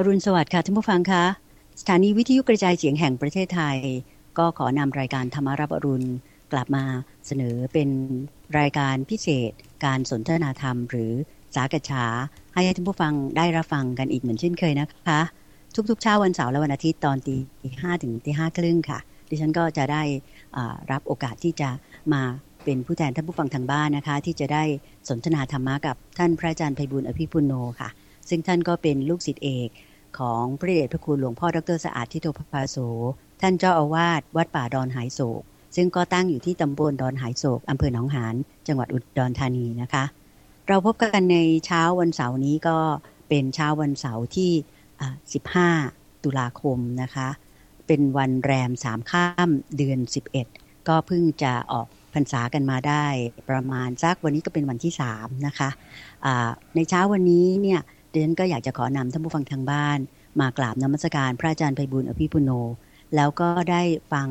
อรุณสวัสดิ์ค่ะท่านผู้ฟังคะ สถานีวิทยุกระจายเสียงแห่งประเทศไทย ก็ขอนำรายการธรรมารับอรุณกลับมาเสนอเป็นรายการพิเศษ การสนทนาธรรม หรือสากฉาให้ท่านผู้ฟังได้รับฟังกันอีกเหมือนเช่นเคยนะคะ ทุกๆเช้าวันเสาร์และวันอาทิตย์ตอนตีห้าถึงตีห้าครึ่งค่ะ ดิฉันก็จะได้รับโอกาสที่จะมาเป็นผู้แทนท่านผู้ฟังทางบ้านนะคะ ที่จะได้สนทนาธรรมะกับท่านพระอาจารย์ไพบุญอภิปุโนค่ะ ซึ่งท่านก็เป็นลูกศิษย์เอก ของพระเดชพระคุณหลวงพ่อดรสะอาดทิโตภาโส ท่านเจ้าอาวาสวัดป่าดอนหายโศก ซึ่งก็ตั้งอยู่ที่ตำบลดอนหายโศกอำเภอหนองหานจังหวัดอุดรธานีนะคะ เราพบกันในเช้าวันเสาร์นี้ก็เป็นเช้าวันเสาร์ที่ 15 ตุลาคมนะคะ เป็นวันแรมสามข้ามเดือน 11 ก็เพิ่งจะออกพรรษากันมาได้ประมาณสักวันนี้ก็เป็นวันที่สามนะคะะในเช้าวันนี้เนี่ย เดนก็อยากจะขอนำท่านผู้ฟังทางบ้าน มากราบนมัสการพระอาจารย์ไพบุญอภิปุโน แล้วก็ได้ฟัง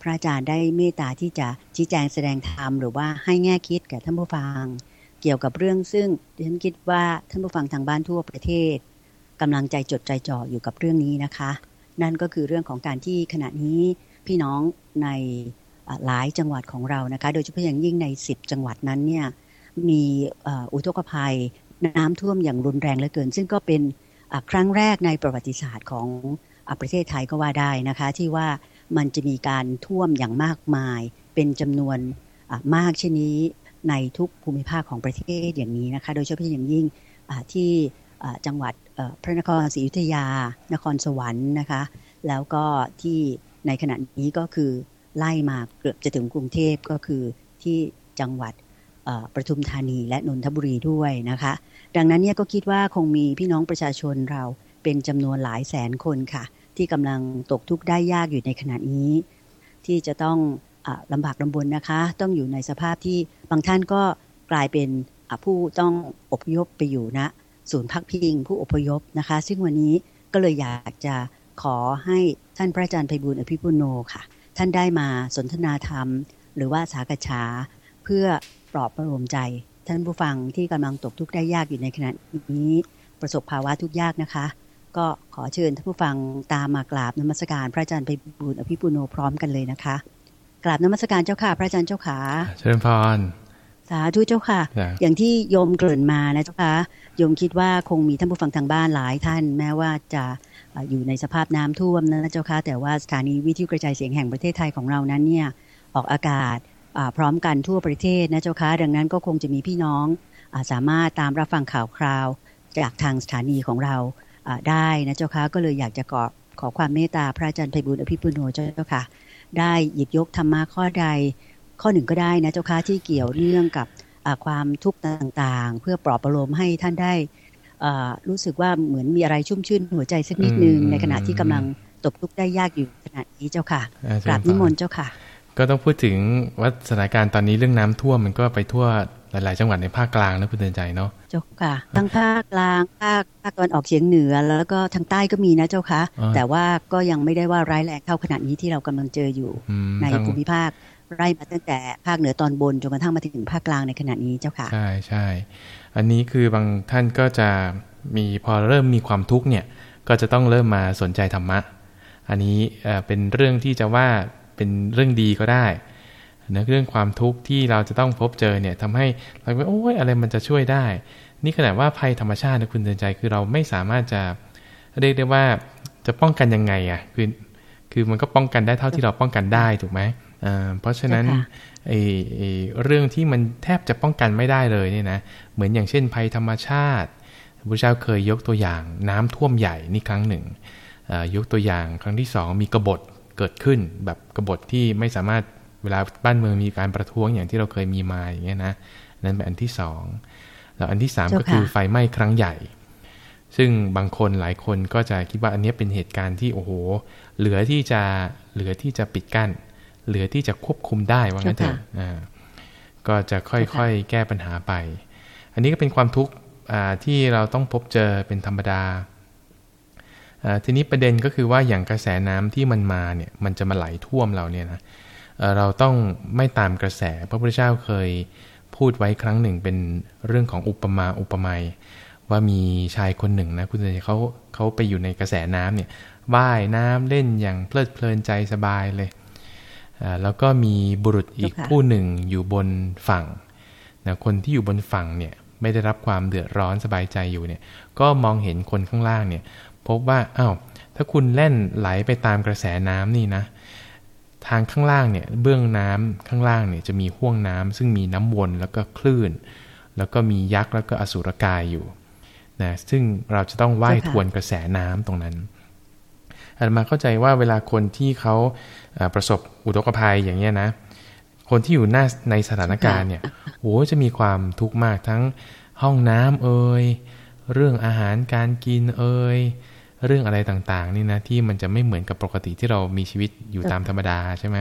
พระอาจารย์ได้เมตตาที่จะชี้แจงแสดงธรรมหรือว่าให้แง่คิดแก่ท่านผู้ฟัง เกี่ยวกับเรื่องซึ่งดิฉันคิดว่าท่านผู้ฟังทางบ้านทั่วประเทศกำลังใจจดใจจ่ออยู่กับเรื่องนี้นะคะ นั่นก็คือเรื่องของการที่ขณะนี้พี่น้องในหลายจังหวัดของเรานะคะ โดยเฉพาะอย่างยิ่งใน 10 จังหวัดนั้นเนี่ยมีอุทกภัย น้ำท่วมอย่างรุนแรงเหลือเกิน ซึ่งก็เป็นครั้งแรกในประวัติศาสตร์ของประเทศไทยก็ว่าได้นะคะ ที่ว่ามันจะมีการท่วมอย่างมากมาย เป็นจำนวนมากเช่นนี้ในทุกภูมิภาคของประเทศอย่างนี้นะคะ โดยเฉพาะอย่างยิ่งที่จังหวัดพระนครศรีอยุธยา นครสวรรค์นะคะ แล้วก็ที่ในขณะนี้ก็คือไล่มาเกือบจะถึงกรุงเทพก็คือที่จังหวัด ปทุมธานีและนนทบุรีด้วยนะคะ ดังนั้นเนี่ยก็คิดว่าคงมีพี่น้องประชาชนเราเป็นจำนวนหลายแสนคนค่ะ ที่กำลังตกทุกข์ได้ยากอยู่ในขณะนี้ ที่จะต้องอลำบากลำบนนะคะ ต้องอยู่ในสภาพที่บางท่านก็กลายเป็นผู้ต้องอพยพไปอยู่ณนะศูนย์พักพิงผู้อพยพนะคะ ซึ่งวันนี้ก็เลยอยากจะขอให้ท่านพระอาจารย์ไพบุญอภิปุโนค่ะ ท่านได้มาสนทนาธรรม หรือว่าสากฉาเพื่อ ปลอบประโลมใจ ท่านผู้ฟังที่กำลังตกทุกข์ได้ยากอยู่ในขณะนี้ประสบภาวะทุกข์ยากนะคะ ก็ขอเชิญท่านผู้ฟังตามมากราบนมัสการพระอาจารย์ไปบุญอภิปุโนพร้อมกันเลยนะคะกราบนมัสการเจ้าค่ะ พระอาจารย์เจ้าขาเชิญพรสาธุเจ้าค่ะ อย่างที่โยมเกริ่นมานะเจ้าค่ะโยมคิดว่าคงมีท่านผู้ฟังทางบ้านหลายท่าน แม้ว่าจะอยู่ในสภาพน้ำท่วมนะเจ้าค่ะแต่ว่าสถานีวิทยุกระจายเสียงแห่งประเทศไทยของเรานั้นเนี่ยออกอากาศ พร้อมกันทั่วประเทศนะเจ้าคะดังนั้นก็คงจะมีพี่น้องอสามารถตามรับฟังข่าวคราว จากทางสถานีของเราได้นะเจ้าคะก็เลยอยากจะขอขอความเมตตาพระอาจารย์ไพบุญอภิปุโนเจ้าค่ะ ได้หยิบยกธรรมะข้อใด ข้อหนึ่งก็ได้นะเจ้าค่ะที่เกี่ยวเรื่องกับความทุกข์ต่างๆ เพื่อปลอบประโลมให้ท่านได้รู้สึกว่าเหมือนมีอะไรชุ่มชื่นหัวใจสักนิดนึงในขณะที่กำลังตกทุกข์ได้ยากอยู่ขณะนี้เจ้าค่ะกราบนิมนต์เจ้าค่ะ ก็ต้องพูดถึงว่าสถานการณ์ตอนนี้เรื่องน้ำท่วมมันก็ไปทั่วหลาย ๆ จังหวัดในภาคกลางนะคุณเตือนใจเนาะเจ้าค่ะ ทั้งภาคกลางภาคภาคตะวันออกเฉียงเหนือ แล้วก็ทางใต้ก็มีนะเจ้าค่ะ แต่ว่าก็ยังไม่ได้ว่าร้ายแรงเท่าขนาดนี้ที่เรากำลังเจออยู่ในภูมิภาคไร่มาตั้งแต่ภาคเหนือตอนบนจนกระทั่งมาถึงภาคกลางในขณะนี้เจ้าค่ะ ใช่ใช่อันนี้คือบางท่านก็จะมีพอเริ่มมีความทุกข์เนี่ยก็จะต้องเริ่มมาสนใจธรรมะ อันนี้เป็นเรื่องที่จะว่า เป็นเรื่องดีก็ได้นะเรื่องความทุกข์ที่เราจะต้องพบเจอเนี่ยทำให้เราไปโอ้ยอะไรมันจะช่วยได้ นี่ขนาดว่าภัยธรรมชาตินะคุณเตือนใจคือเราไม่สามารถจะเรียกได้ว่าจะป้องกันยังไงอะคือคือมันก็ป้องกันได้เท่าที่เราป้องกันได้ถูกไหมเพราะฉะนั้นไอ้เรื่องที่มันแทบจะป้องกันไม่ได้เลยเนี่ยนะเหมือนอย่างเช่นภัยธรรมชาติพระเจ้าเคยยกตัวอย่างน้ำท่วมใหญ่นี่ครั้งหนึ่งยกตัวอย่างครั้งที่สองมีกบฏ เกิดขึ้น แบบกบฏที่ไม่สามารถเวลาบ้านเมืองมีการประท้วงอย่างที่เราเคยมีมาอย่างเงี้ยนะนั่นเป็นอันที่สองแล้วอันที่สามก็คือไฟไหม้ครั้งใหญ่ ซึ่งบางคนหลายคนก็จะคิดว่าอันนี้เป็นเหตุการณ์ที่โอ้โห เหลือที่จะเหลือที่จะปิดกั้น เหลือที่จะควบคุมได้ว่างั้นเถอะก็จะค่อยๆแก้ปัญหาไป อันนี้ก็เป็นความทุกข์ที่เราต้องพบเจอเป็นธรรมดา ทีนี้ประเด็นก็คือว่าอย่างกระแสน้ำที่มันมาเนี่ยมันจะมาไหลท่วมเราเนี่ยนะเราต้องไม่ตามกระแสพระพุทธเจ้าเคยพูดไว้ครั้งหนึ่งเป็นเรื่องของอุปมาอุปไมยว่ามีชายคนหนึ่งนะคุณเจเขาเขาไปอยู่ในกระแสน้ำเนี่ยว่ายน้ำเล่นอย่างเพลิดเพลินใจสบายเลยแล้วก็มีบุรุษอีกผู้หนึ่งอยู่บนฝั่งนะคนที่อยู่บนฝั่งเนี่ยไม่ได้รับความเดือดร้อนสบายใจอยู่เนี่ยก็มองเห็นคนข้างล่างเนี่ย พบว่าอา้าวถ้าคุณเล่นไหลไปตามกระแสน้ำนี่นะ ทางข้างล่างเนี่ยเบื้องน้ำข้างล่างเนี่ยจะมีห่วงน้ำซึ่งมีน้ำวนแล้วก็คลื่น แล้วก็มียักษ์แล้วก็อสุรกายอยู่นะซึ่งเราจะต้องว่ายทวนกระแสน้ำตรงนั้นอาตมาเข้าใจว่าเวลาคนที่เขาประสบอุทกภัยอย่างเงี้ยนะ คนที่อยู่หน้าในสถานการณ์เนี่ยโอ้จะมีความทุกข์มากทั้งห้องน้ำเอ่ยเรื่องอาหารการกินเอ่ย เรื่องอะไรต่างๆนี่นะที่มันจะไม่เหมือนกับปกติที่เรามีชีวิตอยู่ตามธรรมดาใช่ไหม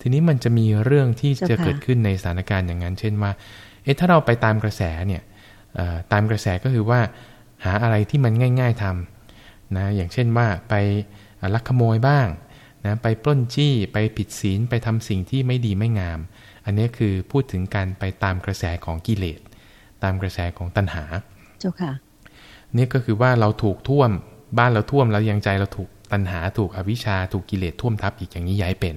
ทีนี้มันจะมีเรื่องที่จะเกิดขึ้นในสถานการณ์อย่างนั้น เช่นว่า เอ๊ะถ้าเราไปตามกระแสเนี่ยตามกระแสก็คือว่าหาอะไรที่มันง่าย ๆทำนะอย่างเช่นว่าไปลักขโมยบ้างนะไปปล้นจี้ไปผิดศีลไปทำสิ่งที่ไม่ดีไม่งาม อันนี้คือพูดถึงการไปตามกระแสของกิเลส ตามกระแสของตัณหา เจ้าค่ะนี่ก็คือว่าเราถูกท่วม บ้านเราท่วมแล้วยังใจเราถูกตัณหาถูกอวิชชาถูกกิเลสท่วมทับอีกอย่างนี้ย้ายเป็น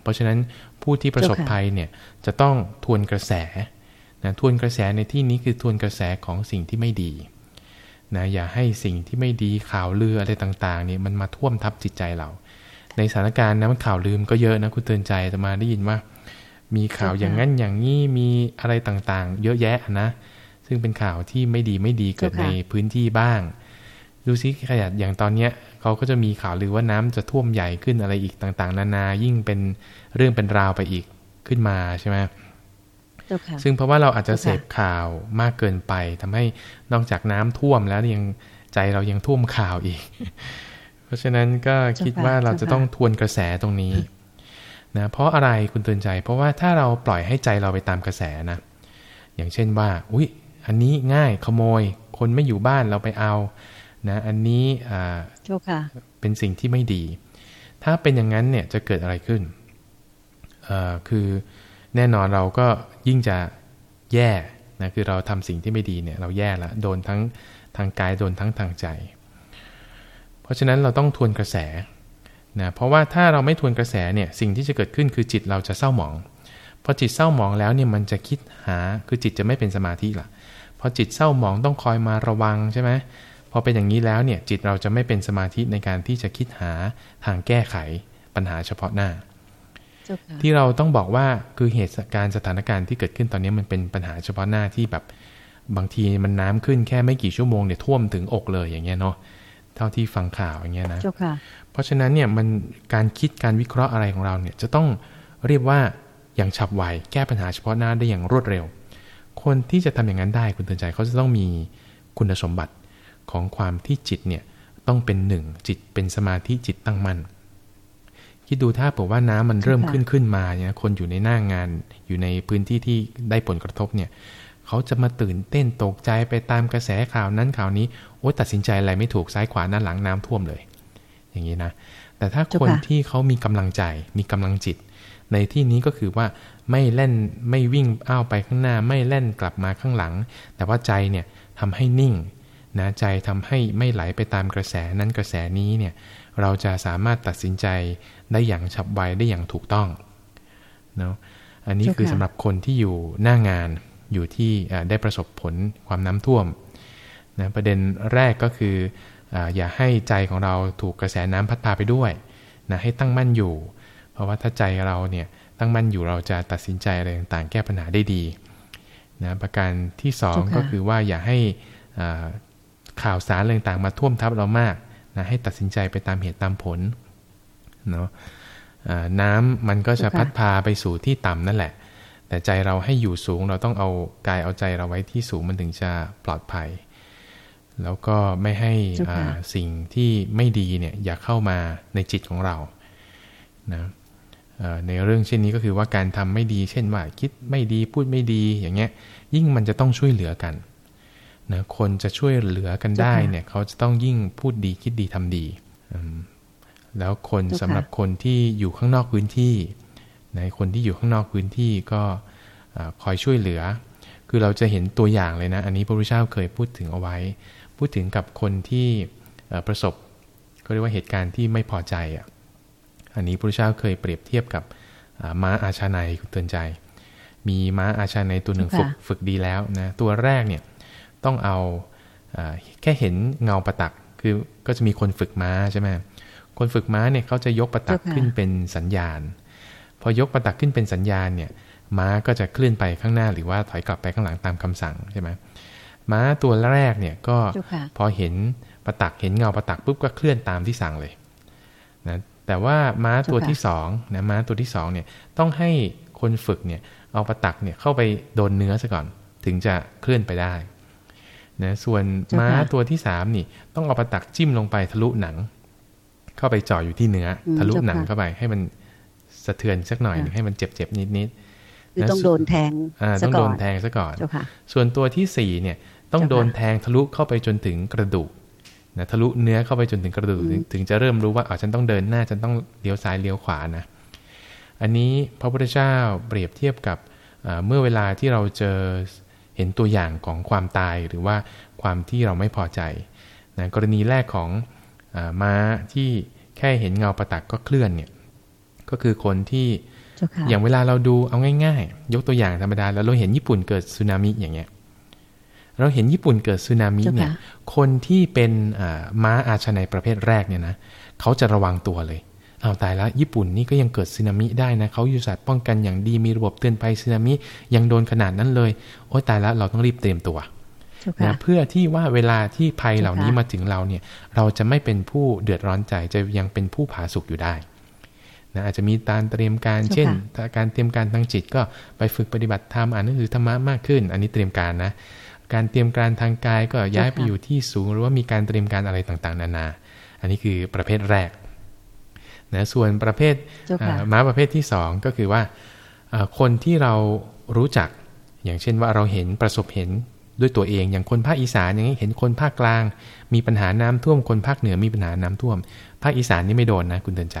เพราะฉะนั้นผู้ที่ประสบภัยเนี่ยจะต้องทวนกระแสนะทวนกระแสในที่นี้คือทวนกระแสของสิ่งที่ไม่ดีนะอย่าให้สิ่งที่ไม่ดีข่าวลืออะไรต่างๆเนี่ยมันมาท่วมทับจิตใจเรา ในสถานการณ์นะมันข่าวลืมก็เยอะนะคุณเตือนใจแต่มาได้ยินว่า มีข่าวอย่างนั้นอย่างนี้มีอะไรต่างๆ เยอะแยะนะซึ่งเป็นข่าวที่ไม่ดีไม่ดีเกิดในพื้นที่บ้าง ดูซิขยัดอย่างตอนเนี้ยเขาก็จะมีข่าวลือว่าน้ำจะท่วมใหญ่ขึ้นอะไรอีกต่าง ๆ นานายิ่งเป็นเรื่องเป็นราวไปอีกขึ้นมาใช่ไหมซึ่งเพราะว่าเราอาจจะเสพข่าวมากเกินไปทำให้นอกจากน้ำท่วมแล้วยังใจเรายังท่วมข่าวอีก เพราะฉะนั้นก็คิดว่าเราจะต้องทวนกระแสตรงนี้นะเพราะอะไรคุณเตือนใจ เพราะว่าถ้าเราปล่อยให้ใจเราไปตามกระแสนะ อย่างเช่นว่า อุ้ยอันนี้ง่ายขโมย คนไม่อยู่บ้านเราไปเอา นะอันนี้เป็นสิ่งที่ไม่ดี ถ้าเป็นอย่างนั้นเนี่ยจะเกิดอะไรขึ้นคือแน่นอนเราก็ยิ่งจะแย่นะคือเราทำสิ่งที่ไม่ดีเนี่ยเราแย่ละโดนทั้งทางกายโดนทั้งทางใจ เพราะฉะนั้นเราต้องทวนกระแสนะเพราะว่าถ้าเราไม่ทวนกระแสเนี่ยสิ่งที่จะเกิดขึ้นคือจิตเราจะเศร้าหมองพอจิตเศร้าหมองแล้วเนี่ยมันจะคิดหาคือจิตจะไม่เป็นสมาธิละพอจิตเศร้าหมองต้องคอยมาระวังใช่ไหม พอเป็นอย่างนี้แล้วเนี่ยจิตเราจะไม่เป็นสมาธิในการที่จะคิดหาทางแก้ไขปัญหาเฉพาะหน้า ที่เราต้องบอกว่าคือเหตุการณ์สถานการณ์ที่เกิดขึ้นตอนนี้มันเป็นปัญหาเฉพาะหน้าที่แบบบางทีมันน้ำขึ้นแค่ไม่กี่ชั่วโมงเนี่ยท่วมถึงอกเลยอย่างเงี้ยเนาะเท่าที่ฟังข่าวอย่างเงี้ยนะเพราะฉะนั้นเนี่ยมันการคิดการวิเคราะห์อะไรของเราเนี่ยจะต้องเรียกว่าอย่างฉับไวแก้ปัญหาเฉพาะหน้าได้อย่างรวดเร็ว คนที่จะทำอย่างนั้นได้คุณเตือนใจเขาจะต้องมีคุณสมบัติ ของความที่จิตเนี่ยต้องเป็นหนึ่งจิตเป็นสมาธิจิตตั้งมั่นคิดดูถ้าบอกว่าน้ำมันเริ่มขึ้นขึ้นมาเนี่ยคนอยู่ในหน้างานอยู่ในพื้นที่ที่ได้ผลกระทบเนี่ยเขาจะมาตื่นเต้นตกใจไปตามกระแสข่าวนั้นข่าวนี้โอ้ตัดสินใจอะไรไม่ถูกซ้ายขวาหน้าหลังน้ำท่วมเลย อย่างนี้นะ แต่ถ้าคนที่เขามีกำลังใจมีกำลังจิต ในที่นี้ก็คือว่าไม่เล่นไม่วิ่งอ้าวไปข้างหน้า ไม่เล่นกลับมาข้างหลัง แต่ว่าใจเนี่ยทำให้นิ่ง นะใจทำให้ไม่ไหลไปตามกระแสนั้นกระแสนี้เนี่ยเราจะสามารถตัดสินใจได้อย่างฉับไวได้อย่างถูกต้องเนาะอันนี้คือสำหรับคนที่อยู่หน้างานอยู่ที่ได้ประสบผลความน้ำท่วมนะประเด็นแรกก็คือออย่าให้ใจของเราถูกกระแสน้ำพัดพาไปด้วยนะให้ตั้งมั่นอยู่ เพราะว่าถ้าใจเราเนี่ยตั้งมั่นอยู่เราจะตัดสินใจอะไรต่างๆ แก้ปัญหาได้ดีนะประการที่ 2 ก็คือว่าอย่าให้ ข่าวสารอะไรต่างมาท่วมทับเรามากนะให้ตัดสินใจไปตามเหตุตามผลเนาะน้ำมันก็จะพัดพาไปสู่ที่ต่ำนั่นแหละ แต่ใจเราให้อยู่สูงเราต้องเอากายเอาใจเราไว้ที่สูงมันถึงจะปลอดภัย แล้วก็ไม่ให้สิ่งที่ไม่ดีเนี่ยอย่าเข้ามาในจิตของเรานะในเรื่องเช่นนี้ก็คือว่าการทำไม่ดี เช่นว่าคิดไม่ดีพูดไม่ดีอย่างเงี้ยยิ่งมันจะต้องช่วยเหลือกัน นะคนจะช่วยเหลือกันได้เนี่ยเขาจะต้องยิ่งพูดดีคิดดีทำดี แล้วคนสำหรับคนที่อยู่ข้างนอกพื้นที่ในคนที่อยู่ข้างนอกพื้นที่ก็คอยช่วยเหลือ คือเราจะเห็นตัวอย่างเลยนะ อันนี้พระพุทธเจ้าเคยพูดถึงเอาไว้ พูดถึงกับคนที่ประสบก็เรียกว่าเหตุการณ์ที่ไม่พอใจอะ อันนี้พระพุทธเจ้าเคยเปรียบเทียบกับม้าอาชาในคุณเตือนใจ มีม้าอาชาในตัวหนึ่งฝึกฝึกดีแล้วนะ ตัวแรกเนี่ย ต้องเอาแค่เห็นเงาประตักคือก็จะมีคนฝึกม้าใช่ไหมคนฝึกม้าเนี่ยเขาจะยกประตักขึ้นเป็นสัญญาณ พอยกประตักขึ้นเป็นสัญญาณเนี่ย ม้าก็จะเคลื่อนไปข้างหน้าหรือว่าถอยกลับไปข้างหลังตามคำสั่งใช่ไหมม้าตัวแรกเนี่ยก็พอเห็นประตักเห็นเงาประตักปุ๊บก็เคลื่อนตามที่สั่งเลยนะแต่ว่าม้าตัวที่สองนะม้าตัวที่สองเนี่ยต้องให้คนฝึกเนี่ยเอาประตักเนี่ยเข้าไปโดนเนื้อซะก่อน ถึงจะเคลื่อนไปได้ นะส่วนม้าตัวที่สามนี่ ต้องเอาประตักจิ้มลงไปทะลุหนัง เข้าไปจ่ออยู่ที่เนื้อ ทะลุหนังเข้าไปให้มันสะเทือนสักหน่อยให้มันเจ็บๆนิดๆต้องโดนแทงต้องโดนแทงซะก่อนส่วนตัวที่สี่เนี่ย ต้องโดนแทงทะลุเข้าไปจนถึงกระดูกนะทะลุเนื้อเข้าไปจนถึงกระดูกถึงจะเริ่มรู้ว่าอ๋อฉันต้องเดินหน้าฉันต้องเลี้ยวซ้ายเลี้ยวขวานะ อันนี้พระพุทธเจ้าเปรียบเทียบกับเมื่อเวลาที่เราเจอ เห็นตัวอย่างของความตายหรือว่าความที่เราไม่พอใจนะกรณีแรกของอม้าที่แค่เห็นเงาประตักก็เคลื่อนเนี่ยก็คือคนที่อย่างเวลาเราดูเอาง่ายๆ ยกตัวอย่างธรรมดาแล้วเราเห็นญี่ปุ่นเกิดสึนามิอย่างเงี้ยเราเห็นญี่ปุ่นเกิดสึนามิเนี่ยคนที่เป็นม้าอาชนัยประเภทแรกเนี่ยนะเขาจะระวังตัวเลย เอาตายแล้วญี่ปุ่นนี่ก็ยังเกิดสึนามิได้นะเขาอยู่สัตว์ป้องกันอย่างดีมีระบบเตือนภัยสึนามิยังโดนขนาดนั้นเลย โอ้ตายแล้วเราต้องรีบเตรียมตัวนะเพื่อที่ว่าเวลาที่ภัยเหล่านี้มาถึงเราเนี่ย เราจะไม่เป็นผู้เดือดร้อนใจจะยังเป็นผู้ผาสุกอยู่ได้นะอาจจะมีการเตรียมการเช่น การเตรียมการทางจิตก็ไปฝึกปฏิบัติธรรมอ่านหนังสือธรรมะมากขึ้น อันนี้เตรียมการนะ การเตรียมการทางกายก็ย้ายไปอยู่ที่สูง หรือว่ามีการเตรียมการอะไรต่างๆ นานา อันนี้คือประเภทแรก นะส่วนประเภทม้าประเภทที่สองก็คือว่าคนที่เรารู้จัก อย่างเช่นว่าเราเห็นประสบเห็นด้วยตัวเองอย่างคนภาคอีสานอย่างนี้เห็นคนภาคกลาง มีปัญหาน้ำท่วมคนภาคเหนือมีปัญหาน้ำท่วม ภาคอีสานนี่ไม่โดนนะคุณเตือนใจ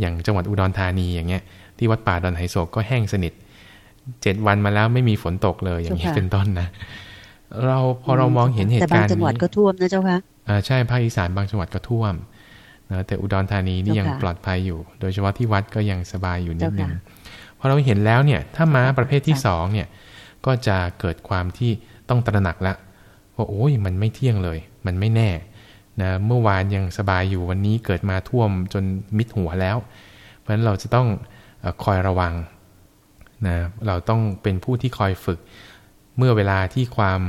อย่างจังหวัดอุดรธานีอย่างเงี้ยที่วัดป่าดอนไหโศกก็แห้งสนิทเจ็ดวันมาแล้วไม่มีฝนตกเลยอย่างนี้เป็นต้นนะเราพอเรามองเห็นเหตุการณ์นี้แต่บางจังหวัดก็ท่วมนะเจ้าค่ะใช่ภาคอีสานบางจังหวัดก็ท่วม นะแต่อุดรธานีนี่ยังปลอดภัยอยู่ โดยเฉพาะที่วัดก็ยังสบายอยู่นิดนึงพอเราเห็นแล้วเนี่ย ถ้าม้าประเภทที่สองเนี่ย ก็จะเกิดความที่ต้องตระหนักละว่าโอ้ยมันไม่เที่ยงเลย มันไม่แน่นะเมื่อวานยังสบายอยู่วันนี้เกิดมาท่วมจนมิดหัวแล้ว เพราะฉะนั้นเราจะต้องคอยระวังนะเราต้องเป็นผู้ที่คอยฝึก เมื่อเวลาที่ความ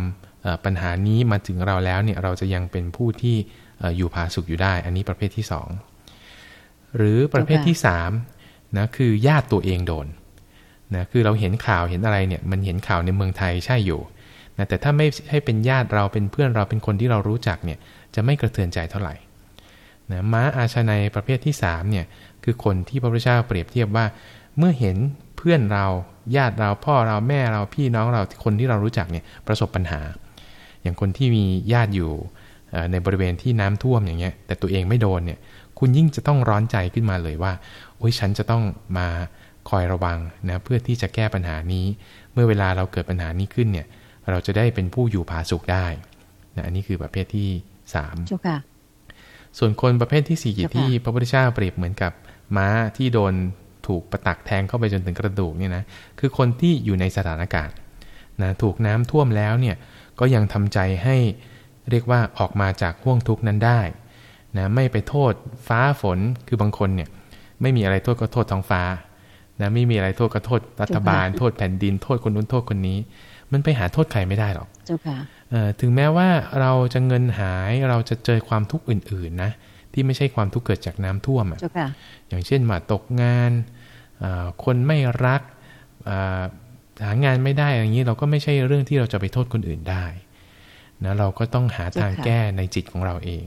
ปัญหานี้มาถึงเราแล้วเนี่ยเราจะยังเป็นผู้ที่ อยู่ผาสุกอยู่ได้ อันนี้ประเภทที่สองหรือประเภทที่สามนะคือญาติตัวเองโดนนะคือเราเห็นข่าวเห็นอะไรเนี่ยมันเห็นข่าวในเมืองไทยใช่อยู่นะแต่ถ้าไม่ให้เป็นญาติเราเป็นเพื่อนเราเป็นคนที่เรารู้จักเนี่ยจะไม่กระเทือนใจเท่าไหร่นะม้าอาชนัยประเภทที่3เนี่ยคือคนที่พระพุทธเจ้าเปรียบเทียบว่า เมื่อเห็นเพื่อนเราญาติเราพ่อเราแม่เราพี่น้องเราคนที่เรารู้จักเนี่ยประสบปัญหา อย่างคนที่มีญาติอยู่ ในบริเวณที่น้ำท่วมอย่างเงี้ยแต่ตัวเองไม่โดนเนี่ยคุณยิ่งจะต้องร้อนใจขึ้นมาเลยว่าโอ้ยฉันจะต้องมาคอยระวังนะเพื่อที่จะแก้ปัญหานี้ เมื่อเวลาเราเกิดปัญหานี้ขึ้นเนี่ย เราจะได้เป็นผู้อยู่ผาสุกได้นะอันนี้คือประเภทที่สามส่วนคนประเภทที่สี่ที่พระพุทธเจ้าเปรียบเหมือนกับม้าที่โดนถูกประตักแทงเข้าไปจนถึงกระดูกเนี่ยนะคือคนที่อยู่ในสถานการณ์นะถูกน้ำท่วมแล้วเนี่ยก็ยังทำใจให้ เรียกว่าออกมาจากห่วงทุกข์นั้นได้นะไม่ไปโทษฟ้าฝนคือบางคนเนี่ยไม่มีอะไรโทษก็โทษท้องฟ้านะไม่มีอะไรโทษก็โทษรัฐบาล โทษแผ่นดินโทษคนนู้นโทษคนนี้ มันไปหาโทษใครไม่ได้หรอกเจ้าค่ะถึงแม้ว่าเราจะเงินหายเราจะเจอความทุกข์อื่น ๆ นะ ที่ไม่ใช่ความทุกข์เกิดจากน้ำท่วมอะอย่างเช่นมาตกงานคนไม่รักหางานไม่ได้อย่างนี้เราก็ไม่ใช่เรื่องที่เราจะไปโทษคนอื่นได้ นะเราก็ต้องหาทางแก้ในจิตของเราเอง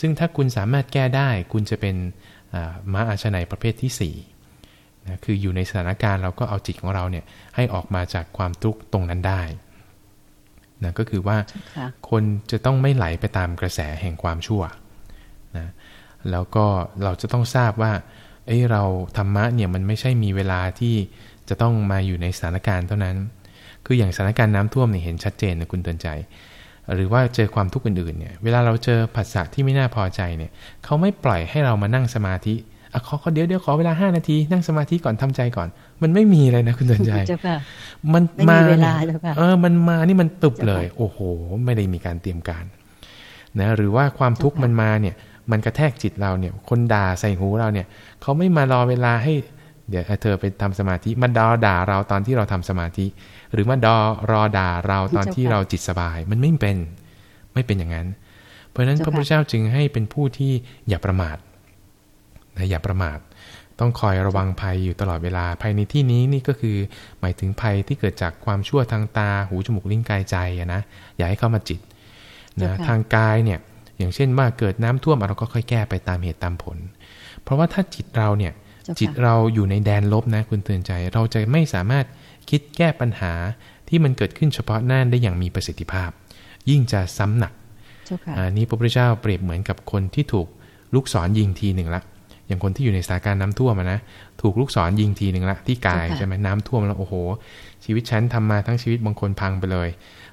ซึ่งถ้าคุณสามารถแก้ได้คุณจะเป็นม้าอาชนัยประเภทที่4นะคืออยู่ในสถานการณ์เราก็เอาจิตของเราเนี่ยให้ออกมาจากความทุกข์ตรงนั้นได้นะก็คือว่าคนจะต้องไม่ไหลไปตามกระแสแห่งความชั่วนะแล้วก็เราจะต้องทราบว่าเอ้เราธรรมะเนี่ยมันไม่ใช่มีเวลาที่จะต้องมาอยู่ในสถานการณ์เท่านั้น คืออย่างสถานการณ์น้ำท่วมเนี่ยเห็นชัดเจนนะคุณเตือนใจ หรือว่าเจอความทุกข์อื่นๆเนี่ยเวลาเราเจอผัสสะที่ไม่น่าพอใจเนี่ยเขาไม่ปล่อยให้เรามานั่งสมาธิอะขอเดี๋ยวเดี๋ยวขอเวลาห้านาทีนั่งสมาธิก่อนทำใจก่อน มันไม่มีเลยนะคุณเตือนใจมันมาเออมันมานี่มันตุบเลย โอ้โห ไม่ได้มีการเตรียมการนะหรือว่าความทุกข์มันมาเนี่ยมันกระแทกจิตเราเนี่ย คนด่าใส่หูเราเนี่ยเขาไม่มารอเวลาให้เดี๋ยวเธอไปทำสมาธิมาดอด่าเราตอนที่เราทำสมาธิ หรือมาดอรอด่าเราตอนที่เราจิตสบาย มันไม่เป็น ไม่เป็นอย่างนั้น เพราะฉะนั้นพระพุทธเจ้าจึงให้เป็นผู้ที่อย่าประมาทนะอย่าประมาท ต้องคอยระวังภัยอยู่ตลอดเวลาภัยในที่นี้นี่ก็คือหมายถึงภัยที่เกิดจากความชั่วทางตาหูจมูกลิ้นกายใจนะอย่าให้เข้ามาจิตนะทางกายเนี่ยอย่างเช่นว่าเกิดน้ำท่วมเราก็ค่อยแก้ไปตามเหตุตามผล เพราะว่าถ้าจิตเราเนี่ยจิตเราอยู่ในแดนลบนะคุณเตือนใจ เราจะไม่สามารถ คิดแก้ปัญหาที่มันเกิดขึ้นเฉพาะหน้าได้อย่างมีประสิทธิภาพ ยิ่งจะซ้ำหนักอันนี้พระพุทธเจ้าเปรียบเหมือนกับคนที่ถูกลูกศรยิงทีหนึ่งละ อย่างคนที่อยู่ในสถานการณ์น้ำท่วมนะ ถูกลูกศรยิงทีหนึ่งละที่กายใช่ไหมน้ำท่วมแล้วโอ้โห ชีวิตฉันทำมาทั้งชีวิตบางคนพังไปเลย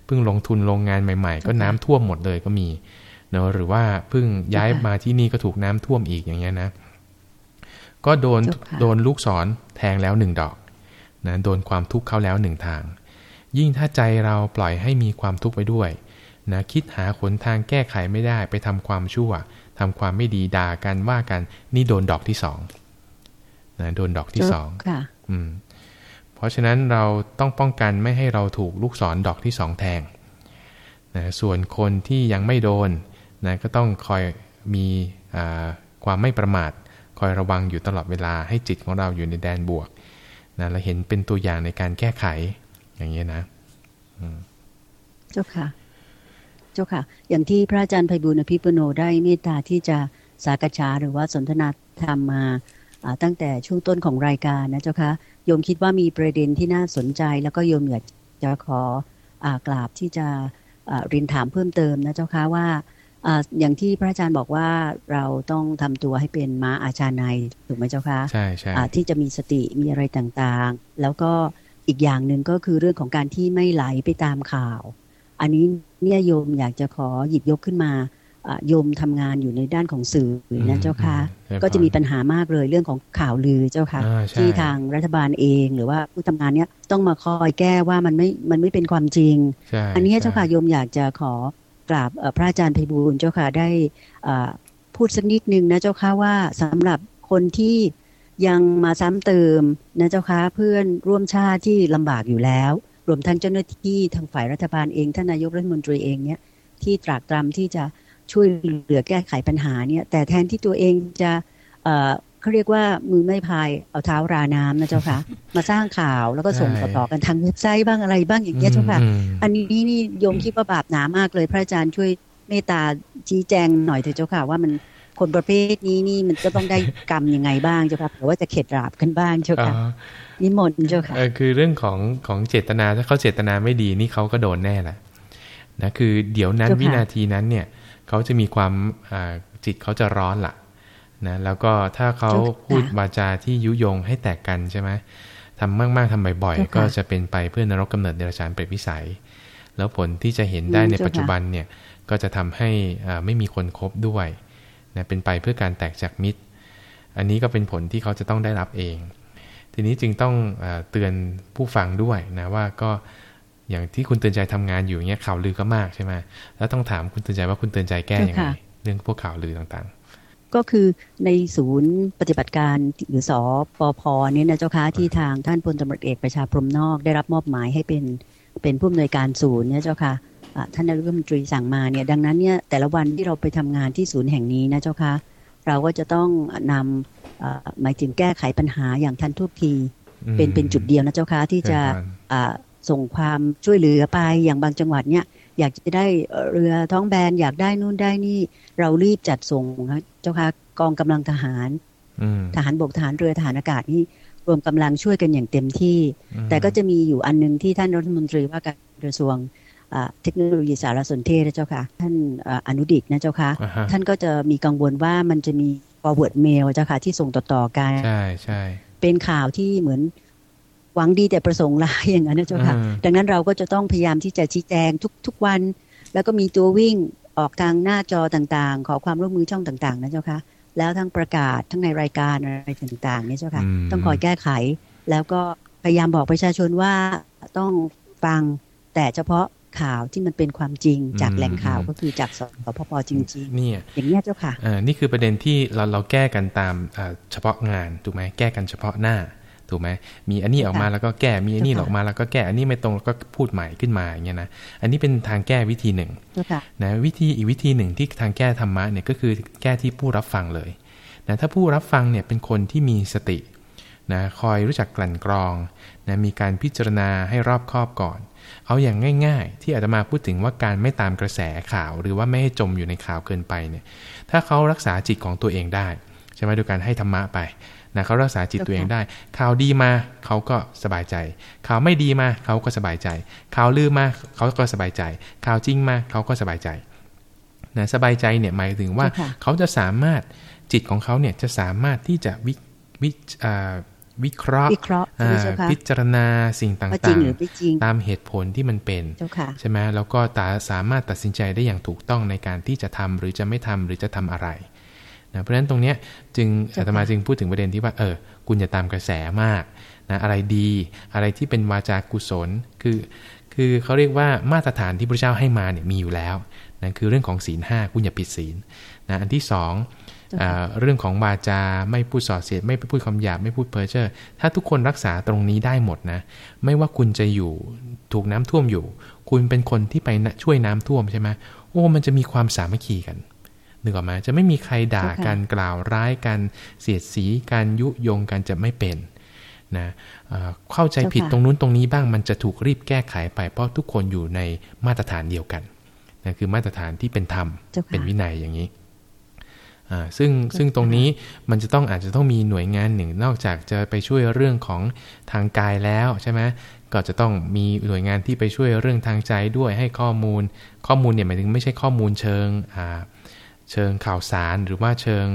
เพิ่งลงทุนโรงงานใหม่ๆ ก็น้ำท่วมหมดเลยก็มีเนาะหรือว่าเพิ่งย้ายมาที่นี่ก็ถูกน้ำท่วมอีกอย่างเงี้ยนะ ก็โดนโดนลูกศรแทงแล้วหนึ่งดอก นะโดนความทุกข์เข้าแล้วหนึ่งทาง ยิ่งถ้าใจเราปล่อยให้มีความทุกข์ไปด้วยนะคิดหาขนทางแก้ไขไม่ได้ไปทำความชั่วทำความไม่ดีด่ากันว่ากันนี่โดนดอกที่สองนะโดนดอกที่สองอืมเพราะฉะนั้นเราต้องป้องกันไม่ให้เราถูกลูกศรดอกที่สองแทงนะส่วนคนที่ยังไม่โดนนะก็ต้องคอยมีความไม่ประมาท คอยระวังอยู่ตลอดเวลาให้จิตของเราอยู่ในแดนบวก นะเราเห็นเป็นตัวอย่างในการแก้ไขอย่างนี้นะเจ้าค่ะ เจ้าค่ะ อย่างที่พระอาจารย์ไพบุญอภิปุโนได้เมตตาที่จะสากฉาหรือว่าสนทนาธรรมมาตั้งแต่ช่วงต้นของรายการนะเจ้าค่ะโยมคิดว่ามีประเด็นที่น่าสนใจ แล้วก็โยมอยากจะขออกราบที่จะเรียนถามเพิ่มเติมนะเจ้าค่ะว่า อย่างที่พระอาจารย์บอกว่าเราต้องทำตัวให้เป็นม้าอาชาในถูกไหมเจ้าคะใช่ใช่ที่จะมีสติมีอะไรต่างๆ แล้วก็อีกอย่างหนึ่งก็คือเรื่องของการที่ไม่ไหลไปตามข่าว อันนี้เนี่ยโยมอยากจะขอหยิบยกขึ้นมาโยมทำงานอยู่ในด้านของสื่อนะเจ้าคะก็จะมีปัญหามากเลยเรื่องของข่าวลือเจ้าค่ะ ที่ทางรัฐบาลเองหรือว่าผู้ทำงานเนี้ยต้องมาคอยแก้ว่ามันไม่มันไม่เป็นความจริง อันนี้เจ้าค่ะโยมอยากจะขอ กราบพระอาจารย์ไพบูลเจ้าค่ะได้พูดสักนิดนึงนะเจ้าค่ะว่าสำหรับคนที่ยังมาซ้ำเติมนะเจ้าค่ะเพื่อนร่วมชาติที่ลำบากอยู่แล้ว รวมทั้งเจ้าหน้าที่ทางฝ่ายรัฐบาลเองท่านนายกรัฐมนตรีเองเนี่ยที่ตรากตรำที่จะช่วยเหลือแก้ไขปัญหาเนี่ยแต่แทนที่ตัวเองจะ เขาเรียกว่ามือไม่พายเอาเท้าราน้ำนะเจ้าค่ะ มาสร้างข่าวแล้วก็ส่งต่อๆกันทางเว็บไซต์บ้างอะไรบ้างอย่างเงี้ยเจ้าค่ะ อันนี้นี่โยมคิดว่าบาปหนามากเลย พระอาจารย์ช่วยเมตตาชี้แจงหน่อยเถอะเจ้าค่ะว่ามันคนประเภทนี้นี่มันจะต้องได้กรรมยังไงบ้างเจ้าค่ะหรือว่าจะเข็ดราบกันบ้างเจ้าค่ะนิมนต์เจ้าค่ะคือเรื่องของของเจตนาถ้าเขาเจตนาไม่ดีนี่เขาก็โดนแน่แหละนะคือเดี๋ยวนั้นวินาทีนั้นเนี่ยเขาจะมีความจิตเขาจะร้อนละ่ะ นะแล้วก็ถ้าเขาพูดวาจาที่ยุยงให้แตกกันใช่ไหมทำมากๆทำบ่อยๆ ก็จะเป็นไปเพื่อนรกกำเนิดเดรัจฉานเปรตวิสัย แล้วผลที่จะเห็นได้ในปัจจุบันเนี่ยก็จะทำให้ไม่มีคนครบด้วยนะเป็นไปเพื่อการแตกจากมิตร อันนี้ก็เป็นผลที่เขาจะต้องได้รับเอง ทีนี้จึงต้องเตือนผู้ฟังด้วยนะว่าก็อย่างที่คุณเตือนใจทำงานอยู่เงี้ยข่าวลือก็มากใช่ไหมแล้วต้องถามคุณเตือนใจว่าคุณเตือนใจแก้ยังไงเรื่องพวกข่าวลือต่างๆ ก็คือในศูนย์ปฏิบัติการหรือสอปอพเนี่ยนะเจ้าค่ะที่ทางท่านพลตำรวจเอกประชาพรมนอก ได้รับมอบหมายให้เป็นเป็นผู้อำนวยการศูนย์เนี่ยเจ้าค่ะท่านนายกรัฐมนตรีสั่งมาเนี่ยดังนั้นเนี่ยแต่ละวันที่เราไปทำงานที่ศูนย์แห่งนี้นะเจ้าค่ะเราก็จะต้องนำหมายถึงแก้ไขปัญหาอย่างทันทุกทีเป็นเป็นจุดเดียวนะเจ้าค่ะที่จะส่งความช่วยเหลือไปอย่างบางจังหวัดเนี่ย อยากจะได้เรือท้องแบนอยากได้นู่นได้นี่ เรารีบจัดส่งเจ้าค่ะกองกำลังทหารทหารบกทหารเรือทหารอากาศนี่รวมกำลังช่วยกันอย่างเต็มที่ แต่ก็จะมีอยู่อันนึงที่ท่านรัฐมนตรีว่าการกระทรวงเทคโนโลยีสารสนเทศนะเจ้าค่ะ ท่านอนุดิกนะเจ้าค่ะ ท่านก็จะมีกังวลว่ามันจะมี forward mail เจ้าค่ะที่ส่งต่อๆกัน ใช่ใช่เป็นข่าวที่เหมือน หวังดีแต่ประสงค์ร้ายอย่างนั้นนะเจ้าค่ะ ดังนั้นเราก็จะต้องพยายามที่จะชี้แจงทุกทุกวัน แล้วก็มีตัววิ่งออกทางหน้าจอต่างๆ ขอความร่วมมือช่องต่าง ๆ นะเจ้าค่ะ แล้วทั้งประกาศทั้งในรายการอะไรต่างๆเนี่ยเจ้าค่ะ ต้องคอยแก้ไข แล้วก็พยายามบอกประชาชนว่าต้องฟังแต่เฉพาะข่าวที่มันเป็นความจริงจากแหล่งข่าวก็คือจากสพปจริงๆนี่อย่างนี้เจ้าค่ะนี่คือประเด็นที่เราเราแก้กันตามเฉพาะงานถูกไหมแก้กันเฉพาะหน้า ถูกไหมมีอันนี้ออกมาแล้วก็แก้มีอันนี้ออกมาแล้วก็แก้อันนี้ไม่ตรงแล้วก็พูดใหม่ขึ้นมาอย่างเงี้ยนะอันนี้เป็นทางแก้วิธีหนึ่งนะวิธีอีกวิธีหนึ่งที่ทางแก้ธรรมะเนี่ยก็คือแก้ที่ผู้รับฟังเลยนะถ้าผู้รับฟังเนี่ยเป็นคนที่มีสตินะคอยรู้จักกลั่นกรองนะมีการพิจารณาให้รอบคอบก่อน เอาอย่างง่ายๆ ที่อาจจะมาพูดถึงว่าการไม่ตามกระแสข่าว หรือว่าไม่ให้จมอยู่ในข่าวเกินไปเนี่ยถ้าเขารักษาจิตของตัวเองได้ใช่ไหมดูการให้ธรรมะไป นะเขารักษาจิตตัวเองได้ ข่าวดีมาเขาก็สบายใจ ข่าวไม่ดีมาเขาก็สบายใจ ข่าวลือมาเขาก็สบายใจ ข่าวจริงมาเขาก็สบายใจนะสบายใจเนี่ยหมายถึงว่าเขาจะสามารถจิตของเขาเนี่ยจะสามารถที่จะวิวิวิเคราะห์พิจารณาสิ่งต่างๆ ตามเหตุผลที่มันเป็นใช่ไหมแล้วก็ตาสามารถตัดสินใจได้อย่างถูกต้องในการที่จะทำหรือจะไม่ทำหรือจะทำอะไร นะเพราะฉะนั้นตรงเนี้ยจึงอาตมาจึงพูดถึงประเด็นที่ว่าเออคุณอย่าตามกระแสมากนะอะไรดีอะไรที่เป็นวาจากุศลคือ คือเขาเรียกว่ามาตรฐานที่พระเจ้าให้มาเนี่ยมีอยู่แล้วนั่นคือเรื่องของศีลห้าคุณอย่าผิดศีลนะอันที่สองเรื่องของวาจาไม่พูดส่อเสียดไม่พูดคำหยาบไม่พูดเพ้อเจ้อถ้าทุกคนรักษาตรงนี้ได้หมดนะ ไม่ว่าคุณจะอยู่ถูกน้ำท่วมอยู่ คุณเป็นคนที่ไปช่วยน้ำท่วมใช่ไหมโอ้มันจะมีความสามัคคีกัน นึกออกมาจะไม่มีใครด่ากันกล่าวร้ายกัน เสียดสีการยุยงกันจะไม่เป็นนะเข้าใจผิดตรงนู้นตรงนี้บ้างมันจะถูกรีบแก้ไขไป เพราะทุกคนอยู่ในมาตรฐานเดียวกันนะคือมาตรฐานที่เป็นธรรม เป็นวินัยอย่างนี้ซึ่งซึ่งตรงนี้มันจะต้องอาจจะต้องมีหน่วยงานหนึ่ง นอกจากจะไปช่วยเรื่องของทางกายแล้วใช่ไหมก็จะต้องมีหน่วยงานที่ไปช่วยเรื่องทางใจด้วยให้ข้อมูล ข้อมูลเนี่ยหมายถึงไม่ใช่ข้อมูลเชิง เชิงข่าวสารหรือว่าเชิง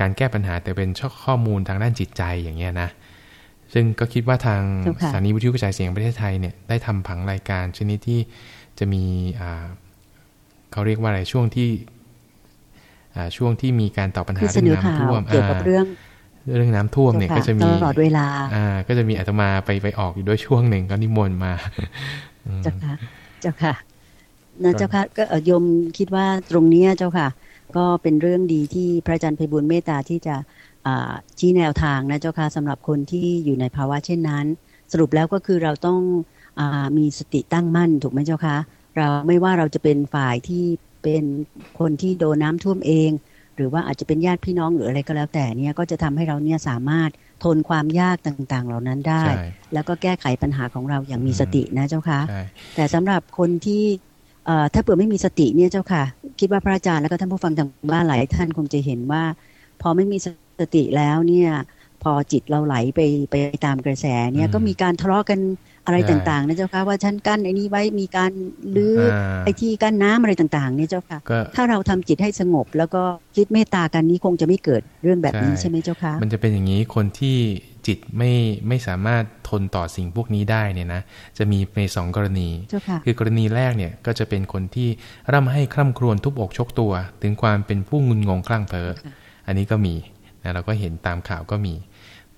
การแก้ปัญหาแต่เป็นช่อข้อมูลทางด้านจิตใจอย่างเงี้ยนะ ซึ่งก็คิดว่าทางสถานีวิทยุกระจายเสียงประเทศไทยเนี่ยได้ทำผังรายการชนิดที่จะมีเขาเรียกว่าอะไรช่วงที่ช่วงที่มีการตอบปัญหาเรื่องน้ำท่วมเกี่ยวกับเรื่องเรื่องน้ำท่วมเนี่ยก็จะมีตลอดเวลาอ่า ก็จะมีอาตมาไปไปออกอยู่ด้วยช่วงหนึ่งก็นิมนต์มาเจ้าค่ะเจ้าค่ะนะเจ้าค่ะก็ยมคิดว่าตรงนี้เจ้าค่ะ ก็เป็นเรื่องดีที่พระอาจารย์ไพบุญเมตตาที่จะชี้แนวทางนะเจ้าค่ะสำหรับคนที่อยู่ในภาวะเช่นนั้น สรุปแล้วก็คือเราต้องอมีสติตั้งมั่นถูกไหมเจ้าคะเราไม่ว่าเราจะเป็นฝ่ายที่เป็นคนที่โดนน้าท่วมเอง หรือว่าอาจจะเป็นญาติพี่น้องหรืออะไรก็แล้วแต่เนี่ยก็จะทำให้เราเนี่ยสามารถทนความยากต่างๆ เหล่านั้นได้ แล้วก็แก้ไขปัญหาของเราอย่างมีสตินะเจ้าคะแต่สำหรับคนที่ ถ้าเปิดไม่มีสติเนี่ยเจ้าค่ะ คิดว่าพระอาจารย์แล้วก็ท่านผู้ฟังทางบ้านหลายท่านคงจะเห็นว่า พอไม่มีสติแล้วเนี่ย พอจิตเราไหลไปไปตามกระแสเนี่ยก็มีการทะเลาะกัน อะไรต่างๆนะเจ้าค่ะว่าฉันกั้นไอ้นี้ไว้มีการลื้อไอ้ที่กั้นน้ำอะไรต่างๆเนี่ยเจ้าค่ะ ถ้าเราทำจิตให้สงบ แล้วก็คิดเมตตากันนี้คงจะไม่เกิดเรื่องแบบนี้ใช่ไหมเจ้าค่ะมันจะเป็นอย่างนี้คนที่จิตไม่ไม่สามารถทนต่อสิ่งพวกนี้ได้เนี่ยนะจะมีในสองกรณีคือกรณีแรกเนี่ยก็จะเป็นคนที่ร่ำให้คร่ำครวญทุบอกชกตัว ถึงความเป็นผู้งุนงงคลั่งเพ้ออันนี้ก็มีนะเราก็เห็นตามข่าวก็มี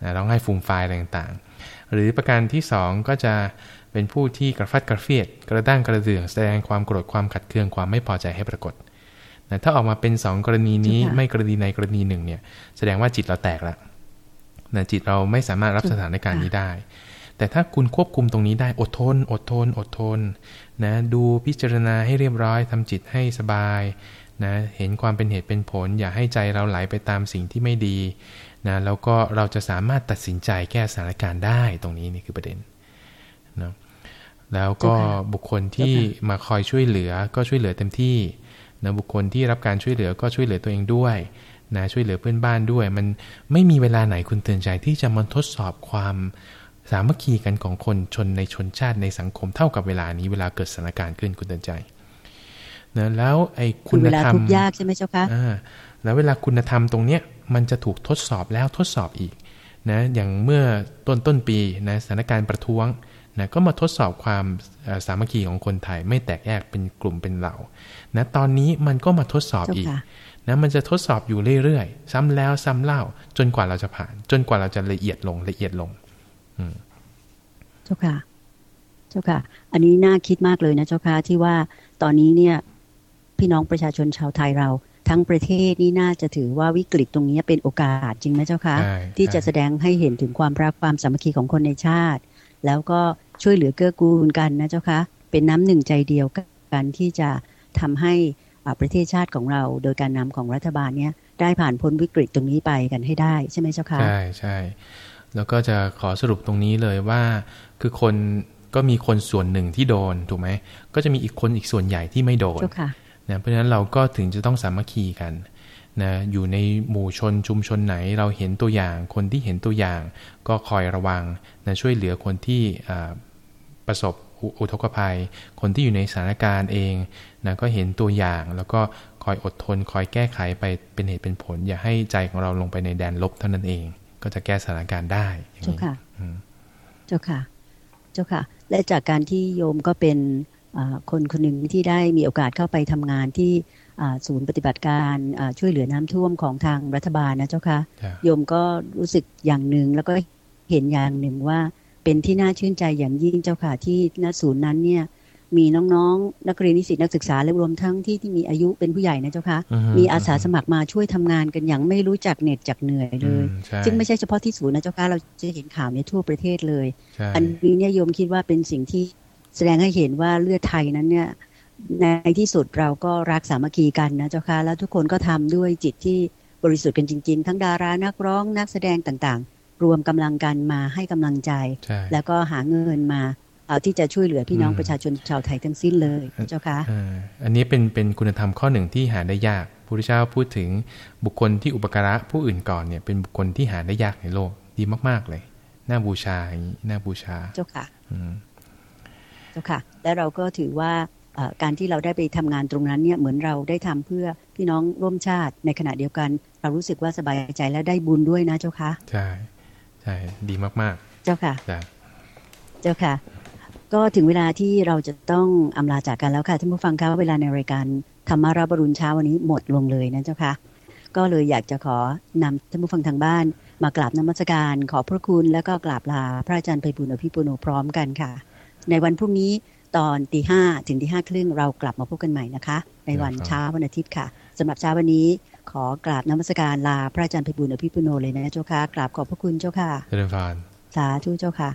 นะร้องให้ฟูมไฟอะไรต่างๆ หรือประการที่สองก็จะเป็นผู้ที่กระฟัดกระเฟียด กระด้างกระเดื่องแสดงความโกรธความขัดเคืองความไม่พอใจให้ปรากฏนะถ้าออกมาเป็นสองกรณีนี้ไม่กรณีในกรณีหนึ่งเนี่ยแสดงว่าจิตเราแตกแล้วนะจิตเราไม่สามารถรับสถานการณ์นี้ได้ แต่ถ้าคุณควบคุมตรงนี้ได้อดทน อดทน อดทนนะดูพิจารณาให้เรียบร้อยทำจิตให้สบายนะเห็นความเป็นเหตุเป็นผล อย่าให้ใจเราไหลไปตามสิ่งที่ไม่ดี นะแล้วก็เราจะสามารถตัดสินใจแก้สถานการณ์ได้ตรงนี้นี่คือประเด็นนะแล้วก็บุคคลที่มาคอยช่วยเหลือก็ช่วยเหลือเต็มที่นะบุคคลที่รับการช่วยเหลือก็ช่วยเหลือตัวเองด้วยนะช่วยเหลือเพื่อนบ้านด้วย มันไม่มีเวลาไหนคุณเตือนใจที่จะมาทดสอบความสามัคคีกันของคนชนในชนชาติในสังคมเท่ากับเวลานี้เวลาเกิดสถานการณ์ขึ้นคุณเตือนใจนะแล้วไอ้คุณธรรมยากใช่ไหมเจ้าคะแล้วเวลาคุณธรรมตรงเนี้ย มันจะถูกทดสอบแล้วทดสอบอีกนะอย่างเมื่อต้นต้นปีนะสถานการณ์ประท้วงนะก็มาทดสอบความสามัคคีของคนไทย ไม่แตกแยกเป็นกลุ่มเป็นเหล่านะตอนนี้มันก็มาทดสอบอีกนะมันจะทดสอบอยู่เรื่อยๆ ซ้ำแล้วซ้ำเล่า จนกว่าเราจะผ่าน จนกว่าเราจะละเอียดลงละเอียดลง อืมเจ้าค่ะ เจ้าค่ะ อันนี้น่าคิดมากเลยนะเจ้าค่ะที่ว่าตอนนี้เนี่ย พี่น้องประชาชนชาวไทยเรา ทั้งประเทศนี่น่าจะถือว่าวิกฤตตรงนี้เป็นโอกาสจริงไหมเจ้าคะที่จะแสดงให้เห็นถึงความรักความสามัคคีของคนในชาติ แล้วก็ช่วยเหลือเกื้อกูลกันนะเจ้าคะเป็นน้ำหนึ่งใจเดียวกันที่จะทำให้ประเทศชาติของเรา โดยการนำของรัฐบาลเนี้ยได้ผ่านพ้นวิกฤตตรงนี้ไปกันให้ได้ใช่ไหมเจ้าคะใช่ใช่แล้วก็จะขอสรุปตรงนี้เลยว่า คือคนก็มีคนส่วนหนึ่งที่โดนถูกไหมก็จะมีอีกคนอีกส่วนใหญ่ที่ไม่โดน นะเพราะฉะนั้นเราก็ถึงจะต้องสามัคคีกันนะอยู่ในหมู่ชนชุมชนไหนเราเห็นตัวอย่างคนที่เห็นตัวอย่าง ก็คอยระวังนะช่วยเหลือคนที่ประสบอุทกภัย คนที่อยู่ในสถานการณ์เองนะก็เห็นตัวอย่าง แล้วก็คอยอดทน คอยแก้ไขไปเป็นเหตุเป็นผล อย่าให้ใจของเราลงไปในแดนลบเท่านั้นเอง ก็จะแก้สถานการณ์ได้เจ้าค่ะเจ้าค่ะ เจ้าค่ะ และจากการที่โยมก็เป็น คนคนหนึ่งที่ได้มีโอกาสเข้าไปทำงานที่ศูนย์ปฏิบัติการช่วยเหลือน้ำท่วมของทางรัฐบาลนะเจ้าค่ะโยมก็รู้สึกอย่างหนึ่งแล้วก็เห็นอย่างหนึ่งว่าเป็นที่น่าชื่นใจอย่างยิ่งเจ้าค่ะที่ณศูนย์นั้นเนี่ยมีน้องๆ นักเรียนนิสิตนักศึกษาและรวมทั้งที่ที่มีอายุเป็นผู้ใหญ่นะเจ้าค่ะมีอาสาสมัครมาช่วยทำงานกันอย่างไม่รู้จักเหน็ดจักเหนื่อยเลย ซึ่งไม่ใช่เฉพาะที่ศูนย์นะเจ้าค่ะเราจะเห็นข่าวในทั่วประเทศเลย อันนี้เนี่ยโยมคิดว่าเป็นสิ่งที่ แสดงให้เห็นว่าเลือดไทยนั้นเนี่ยในที่สุดเราก็รักสามัคคีกันนะเจ้าค่ะแล้วทุกคนก็ทำด้วยจิตที่บริสุทธิ์กันจริง ๆ ทั้งดารานักร้องนักแสดงต่างๆ รวมกำลังกันมาให้กำลังใจ แล้วก็หาเงินมาเอาที่จะช่วยเหลือพี่น้องประชาชนชาวไทยทั้งสิ้นเลยเจ้าค่ะอันนี้เป็นเป็นคุณธรรมข้อหนึ่งที่หาได้ยากพระพุทธเจ้าพูดถึงบุคคลที่อุปการะผู้อื่นก่อนเนี่ยเป็นบุคคลที่หาได้ยากในโลกดีมาก ๆเลย น่าบูชาอย่างนี้น่าบูชาเจ้าค่ะ เจ้าค่ะ และเราก็ถือว่าการที่เราได้ไปทำงานตรงนั้นเนี่ยเหมือนเราได้ทำเพื่อพี่น้องร่วมชาติในขณะเดียวกัน เรารู้สึกว่าสบายใจและได้บุญด้วยนะเจ้าค่ะใช่ใช่ดีมากๆ เจ้าค่ะเจ้าค่ะ ก็ถึงเวลาที่เราจะต้องอำลาจากกันแล้วค่ะท่านผู้ฟังคะเวลาในรายการธรรมาราบรุณเช้าวันนี้หมดลงเลยนะเจ้าค่ะก็เลยอยากจะขอนำท่านผู้ฟังทางบ้าน มากราบนมัสการ ขอพระคุณแล้วก็กราบลาพระอาจารย์ไพบุญอภิปุโนพร้อมกันค่ะ ในวันพรุ่งนี้ตอนตีห้าถึงตีห้าครึ่งเรากลับมาพบกันใหม่นะคะ ในวันเช้าวันอาทิตย์ค่ะสำหรับเช้าวันนี้ขอกราบนมัสการลาพระอาจารย์พิบูลอภิปุโนเลยนะเจ้าค่ะกราบขอบพระคุณเจ้าค่ะเจริญพรสาธุเจ้าค่ะ